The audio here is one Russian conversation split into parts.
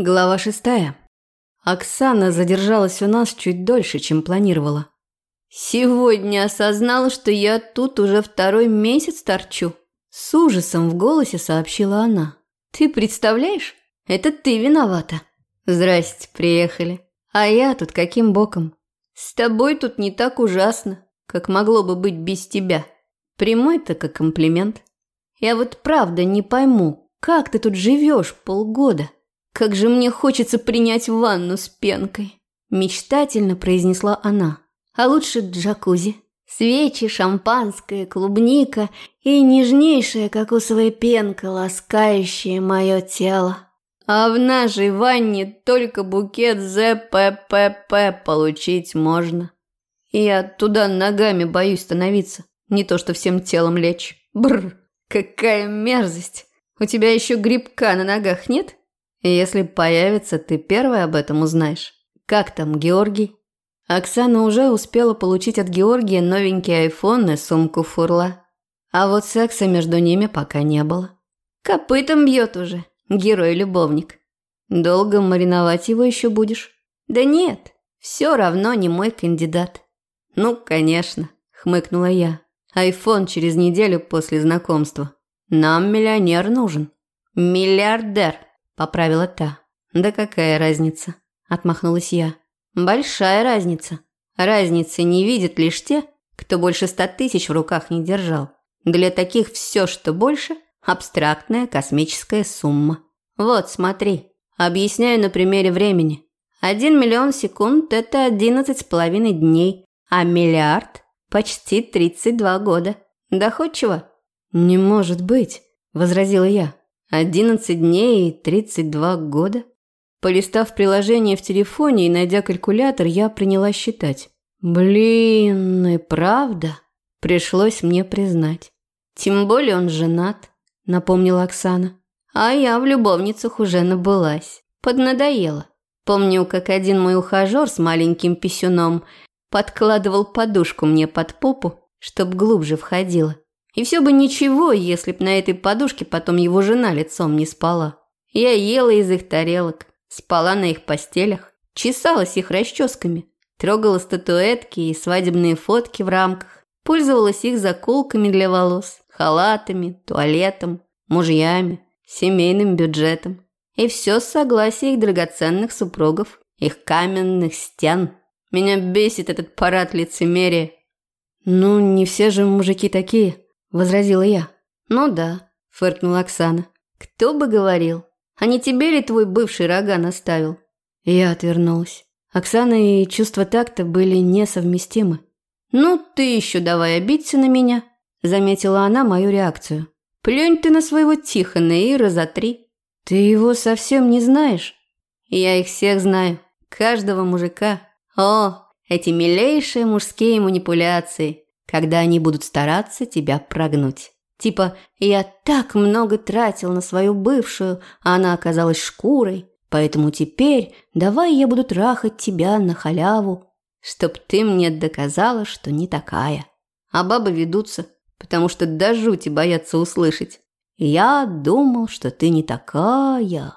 Глава шестая. Оксана задержалась у нас чуть дольше, чем планировала. «Сегодня осознала, что я тут уже второй месяц торчу», – с ужасом в голосе сообщила она. «Ты представляешь? Это ты виновата». «Здрасте, приехали. А я тут каким боком?» «С тобой тут не так ужасно, как могло бы быть без тебя. Прямой это как комплимент. Я вот правда не пойму, как ты тут живешь полгода?» Как же мне хочется принять ванну с пенкой, мечтательно произнесла она. А лучше джакузи. Свечи, шампанское, клубника и нежнейшая кокосовая пенка, ласкающая мое тело. А в нашей ванне только букет ЗППП получить можно. Я туда ногами боюсь становиться, не то что всем телом лечь. Бррр, какая мерзость. У тебя еще грибка на ногах нет? Если появится, ты первый об этом узнаешь. Как там Георгий? Оксана уже успела получить от Георгия новенький айфон и сумку фурла. А вот секса между ними пока не было. Копытом бьет уже, герой-любовник. Долго мариновать его еще будешь? Да нет, все равно не мой кандидат. Ну, конечно, хмыкнула я. Айфон через неделю после знакомства. Нам миллионер нужен. Миллиардер поправила та. Да какая разница? Отмахнулась я. Большая разница. Разницы не видят лишь те, кто больше ста тысяч в руках не держал. Для таких все, что больше – абстрактная космическая сумма. Вот, смотри. Объясняю на примере времени. Один миллион секунд – это одиннадцать с половиной дней, а миллиард – почти тридцать два года. Доходчиво? «Не может быть», – возразила я. Одиннадцать дней и тридцать два года. Полистав приложение в телефоне и найдя калькулятор, я приняла считать. Блин, и правда? Пришлось мне признать. Тем более он женат, напомнила Оксана. А я в любовницах уже набылась. Поднадоело. Помню, как один мой ухажер с маленьким писюном подкладывал подушку мне под попу, чтоб глубже входила. И все бы ничего, если б на этой подушке потом его жена лицом не спала. Я ела из их тарелок, спала на их постелях, чесалась их расческами, трогала статуэтки и свадебные фотки в рамках, пользовалась их заколками для волос, халатами, туалетом, мужьями, семейным бюджетом. И все с согласия их драгоценных супругов, их каменных стен. Меня бесит этот парад лицемерия. Ну, не все же мужики такие, – возразила я. «Ну да», – фыркнула Оксана. «Кто бы говорил? А не тебе ли твой бывший рога наставил?» Я отвернулась. Оксана и чувства такта были несовместимы. «Ну, ты еще давай обидься на меня», – заметила она мою реакцию. «Плюнь ты на своего Тихона и разотри». «Ты его совсем не знаешь?» «Я их всех знаю. Каждого мужика. О, эти милейшие мужские манипуляции когда они будут стараться тебя прогнуть. Типа, я так много тратил на свою бывшую, а она оказалась шкурой, поэтому теперь давай я буду трахать тебя на халяву, чтоб ты мне доказала, что не такая. А бабы ведутся, потому что до жути боятся услышать. Я думал, что ты не такая.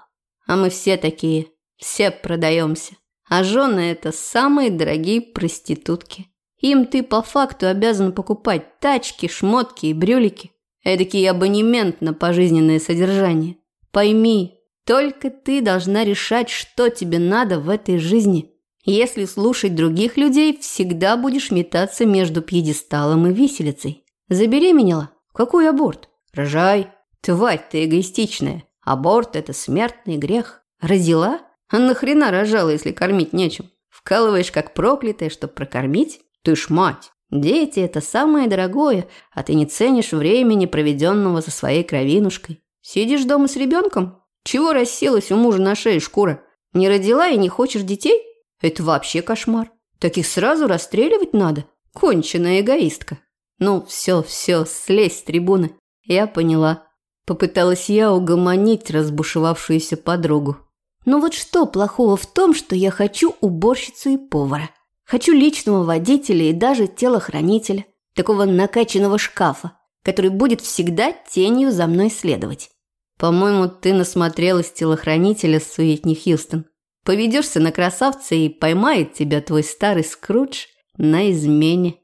А мы все такие, все продаемся. А жены – это самые дорогие проститутки. Им ты по факту обязан покупать тачки, шмотки и брюлики. Эдакий абонемент на пожизненное содержание. Пойми, только ты должна решать, что тебе надо в этой жизни. Если слушать других людей, всегда будешь метаться между пьедесталом и виселицей. Забеременела? Какой аборт? Рожай. Тварь ты эгоистичная. Аборт – это смертный грех. Родила? А нахрена рожала, если кормить нечем? Вкалываешь как проклятая, чтобы прокормить? Ты ж мать. Дети – это самое дорогое, а ты не ценишь времени, проведенного со своей кровинушкой. Сидишь дома с ребенком? Чего расселась у мужа на шее шкура? Не родила и не хочешь детей? Это вообще кошмар. Таких сразу расстреливать надо. Конченая эгоистка. Ну, все, все, слезь с трибуны. Я поняла. Попыталась я угомонить разбушевавшуюся подругу. Ну вот что плохого в том, что я хочу уборщицу и повара? Хочу личного водителя и даже телохранителя, такого накачанного шкафа, который будет всегда тенью за мной следовать. По-моему, ты насмотрелась телохранителя Суетни Хьюстон. Поведешься на красавца и поймает тебя твой старый Скрудж на измене.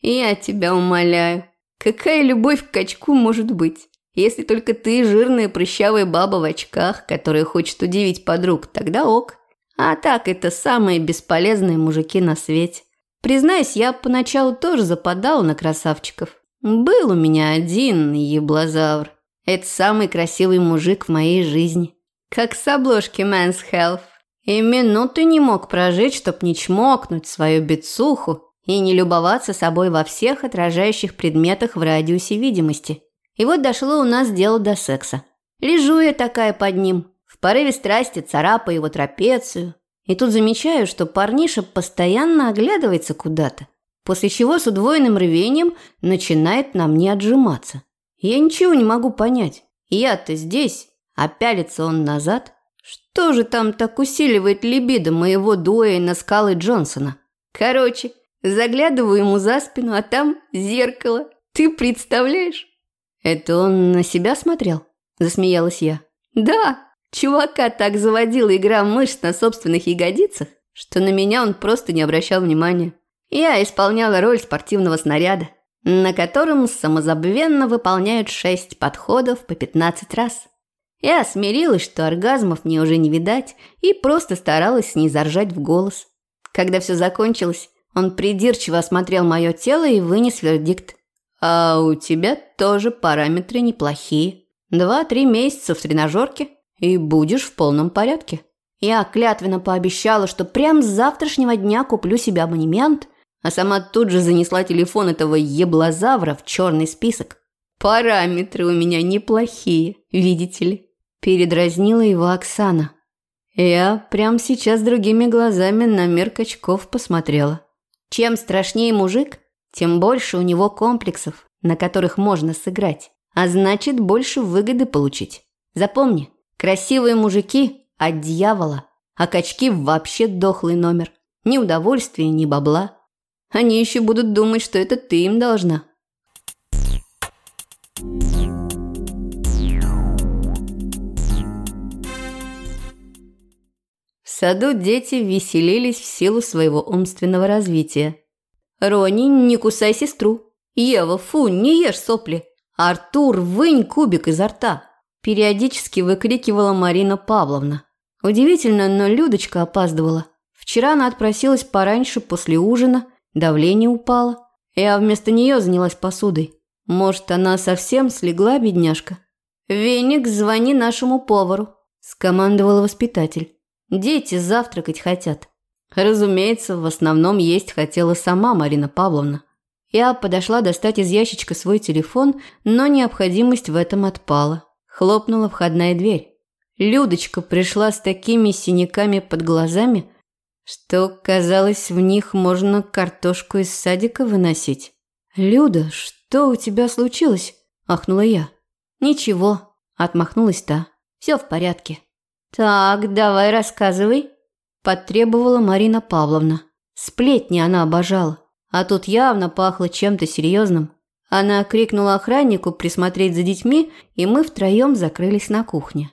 Я тебя умоляю, какая любовь к качку может быть? Если только ты жирная прыщавая баба в очках, которая хочет удивить подруг, тогда ок. А так это самые бесполезные мужики на свете. Признаюсь, я поначалу тоже западал на красавчиков. Был у меня один еблозавр. Это самый красивый мужик в моей жизни. Как с обложки Men's Health. И минуты не мог прожить, чтоб не чмокнуть свою бицуху и не любоваться собой во всех отражающих предметах в радиусе видимости. И вот дошло у нас дело до секса. Лежу я такая под ним, в порыве страсти царапаю его трапецию, и тут замечаю, что парниша постоянно оглядывается куда-то, после чего с удвоенным рвением начинает на мне отжиматься. Я ничего не могу понять. Я-то здесь, а пялится он назад. Что же там так усиливает либидо моего Дуэйна Скалы Джонсона? Короче, заглядываю ему за спину, а там зеркало. Ты представляешь? Это он на себя смотрел? Засмеялась я. Да, чувака так заводила игра мышц на собственных ягодицах, что на меня он просто не обращал внимания. Я исполняла роль спортивного снаряда, на котором самозабвенно выполняют шесть подходов по 15 раз. Я смирилась, что оргазмов мне уже не видать, и просто старалась не заржать в голос. Когда все закончилось, он придирчиво осмотрел мое тело и вынес вердикт. «А у тебя тоже параметры неплохие. Два-три месяца в тренажерке, и будешь в полном порядке». Я клятвенно пообещала, что прям с завтрашнего дня куплю себе абонемент, а сама тут же занесла телефон этого еблозавра в черный список. Параметры у меня неплохие, видите ли. Передразнила его Оксана. Я прямо сейчас другими глазами на мир качков посмотрела. Чем страшнее мужик, тем больше у него комплексов, на которых можно сыграть, а значит больше выгоды получить. Запомни, красивые мужики от дьявола, а качки вообще дохлый номер. Ни удовольствия, ни бабла. Они еще будут думать, что это ты им должна. саду дети веселились в силу своего умственного развития. «Рони, не кусай сестру!» «Ева, фу, не ешь сопли!» «Артур, вынь кубик изо рта!» Периодически выкрикивала Марина Павловна. Удивительно, но Людочка опаздывала. Вчера она отпросилась пораньше после ужина, давление упало. Я вместо нее занялась посудой. Может, она совсем слегла, бедняжка? «Веник, звони нашему повару», – скомандовал воспитатель. Дети завтракать хотят. Разумеется, в основном есть хотела сама Марина Павловна. Я подошла достать из ящичка свой телефон, но необходимость в этом отпала. Хлопнула входная дверь. Людочка пришла с такими синяками под глазами, что, казалось, в них можно картошку из садика выносить. «Люда, что у тебя случилось?» – ахнула я. «Ничего», – отмахнулась та. «Все в порядке». «Так, давай рассказывай», – потребовала Марина Павловна. Сплетни она обожала, а тут явно пахло чем-то серьезным. Она крикнула охраннику присмотреть за детьми, и мы втроем закрылись на кухне.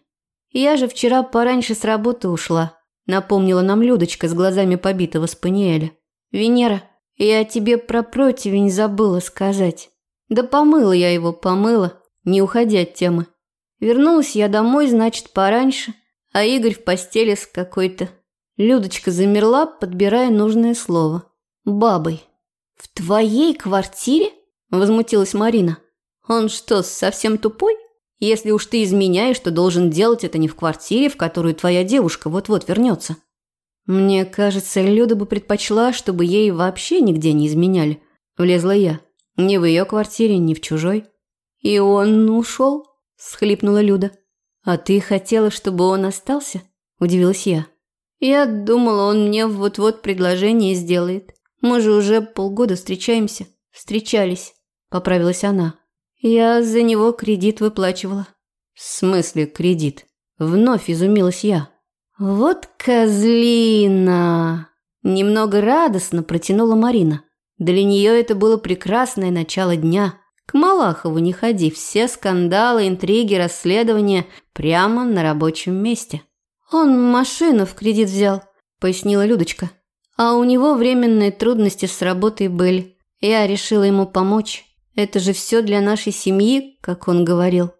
«Я же вчера пораньше с работы ушла», – напомнила нам Людочка с глазами побитого спаниеля. «Венера, я тебе про противень забыла сказать». «Да помыла я его, помыла, не уходя от темы. Вернулась я домой, значит, пораньше, а Игорь в постели с какой-то. Людочка замерла, подбирая нужное слово. «Бабой». «В твоей квартире?» – возмутилась Марина. «Он что, совсем тупой? Если уж ты изменяешь, то должен делать это не в квартире, в которую твоя девушка вот-вот вернется». «Мне кажется, Люда бы предпочла, чтобы ей вообще нигде не изменяли», – влезла я. «Ни в ее квартире, ни в чужой». «И он ушел?» – схлипнула Люда. «А ты хотела, чтобы он остался?» – удивилась я. «Я думала, он мне вот-вот предложение сделает. Мы же уже полгода встречаемся». «Встречались», – поправилась она. «Я за него кредит выплачивала». «В смысле кредит?» – вновь изумилась я. «Вот козлина!» – немного радостно протянула Марина. Для нее это было прекрасное начало дня – К Малахову не ходи, все скандалы, интриги, расследования прямо на рабочем месте. Он машину в кредит взял, пояснила Людочка. А у него временные трудности с работой были. Я решила ему помочь. Это же все для нашей семьи, как он говорил.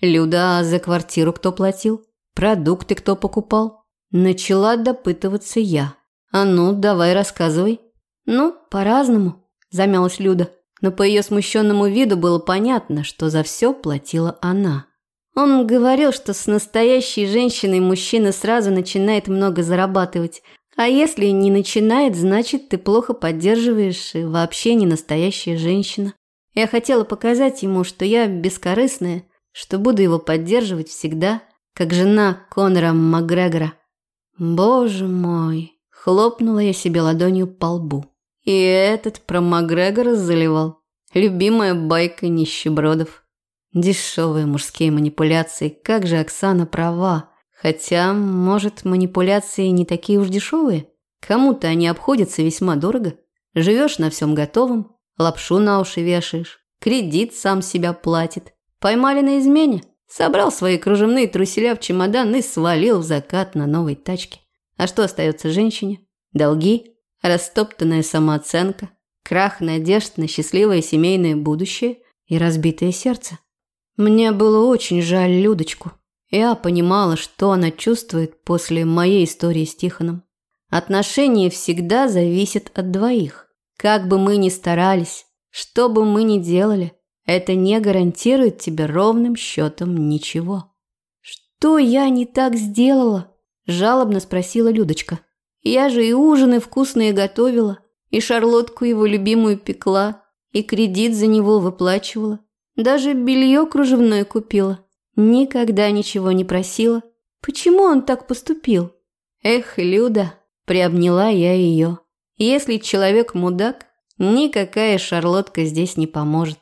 Люда, а за квартиру кто платил? Продукты кто покупал? Начала допытываться я. А ну, давай рассказывай. Ну, по-разному, замялась Люда. Но по ее смущенному виду было понятно, что за все платила она. Он говорил, что с настоящей женщиной мужчина сразу начинает много зарабатывать, а если не начинает, значит, ты плохо поддерживаешь и вообще не настоящая женщина. Я хотела показать ему, что я бескорыстная, что буду его поддерживать всегда, как жена Конора Макгрегора. Боже мой, хлопнула я себе ладонью по лбу. И этот про Макгрегора заливал. Любимая байка нищебродов. Дешевые мужские манипуляции. Как же Оксана права. Хотя, может, манипуляции не такие уж дешевые? Кому-то они обходятся весьма дорого. Живешь на всем готовом, лапшу на уши вешаешь, кредит сам себя платит. Поймали на измене, собрал свои кружевные труселя в чемодан и свалил в закат на новой тачке. А что остается женщине? Долги, растоптанная самооценка, крах надежд на счастливое семейное будущее и разбитое сердце. Мне было очень жаль Людочку. Я понимала, что она чувствует после моей истории с Тихоном. Отношения всегда зависят от двоих. Как бы мы ни старались, что бы мы ни делали, это не гарантирует тебе ровным счетом ничего. «Что я не так сделала?» – жалобно спросила Людочка. «Я же и ужины вкусные готовила, и шарлотку его любимую пекла, и кредит за него выплачивала, даже белье кружевное купила. Никогда ничего не просила. Почему он так поступил? Эх, Люда, приобняла я ее. Если человек мудак, никакая шарлотка здесь не поможет.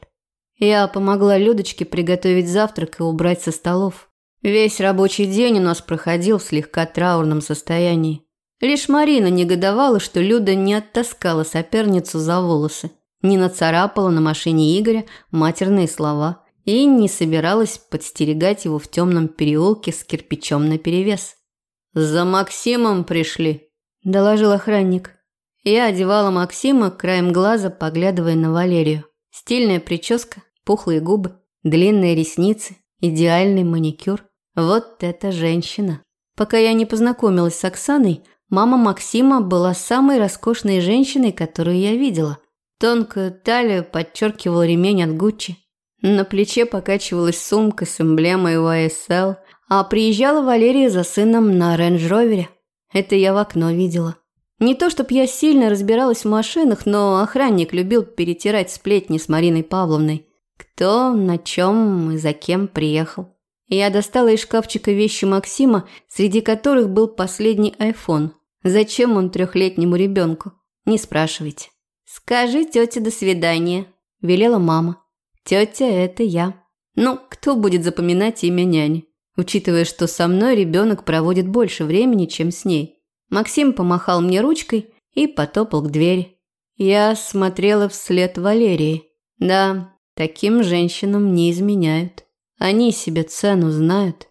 Я помогла Людочке приготовить завтрак и убрать со столов. Весь рабочий день у нас проходил в слегка траурном состоянии. Лишь Марина негодовала, что Люда не оттаскала соперницу за волосы, не нацарапала на машине Игоря матерные слова и не собиралась подстерегать его в темном переулке с кирпичом наперевес. «За Максимом пришли», – доложил охранник. Я одевала Максима краем глаза, поглядывая на Валерию. Стильная прическа, пухлые губы, длинные ресницы, идеальный маникюр. Вот эта женщина. Пока я не познакомилась с Оксаной, мама Максима была самой роскошной женщиной, которую я видела. Тонкую талию подчеркивал ремень от Гуччи, на плече покачивалась сумка с эмблемой YSL, а приезжала Валерия за сыном на рейндж-ровере. Это я в окно видела. Не то, чтоб я сильно разбиралась в машинах, но охранник любил перетирать сплетни с Мариной Павловной. Кто, на чем и за кем приехал. Я достала из шкафчика вещи Максима, среди которых был последний iPhone. Зачем он трехлетнему ребенку? Не спрашивайте. «Скажи тете до свидания», – велела мама. Тетя – это я. Ну, кто будет запоминать имя няни? Учитывая, что со мной ребенок проводит больше времени, чем с ней. Максим помахал мне ручкой и потопал к двери. Я смотрела вслед Валерии. Да, таким женщинам не изменяют. Они себе цену знают.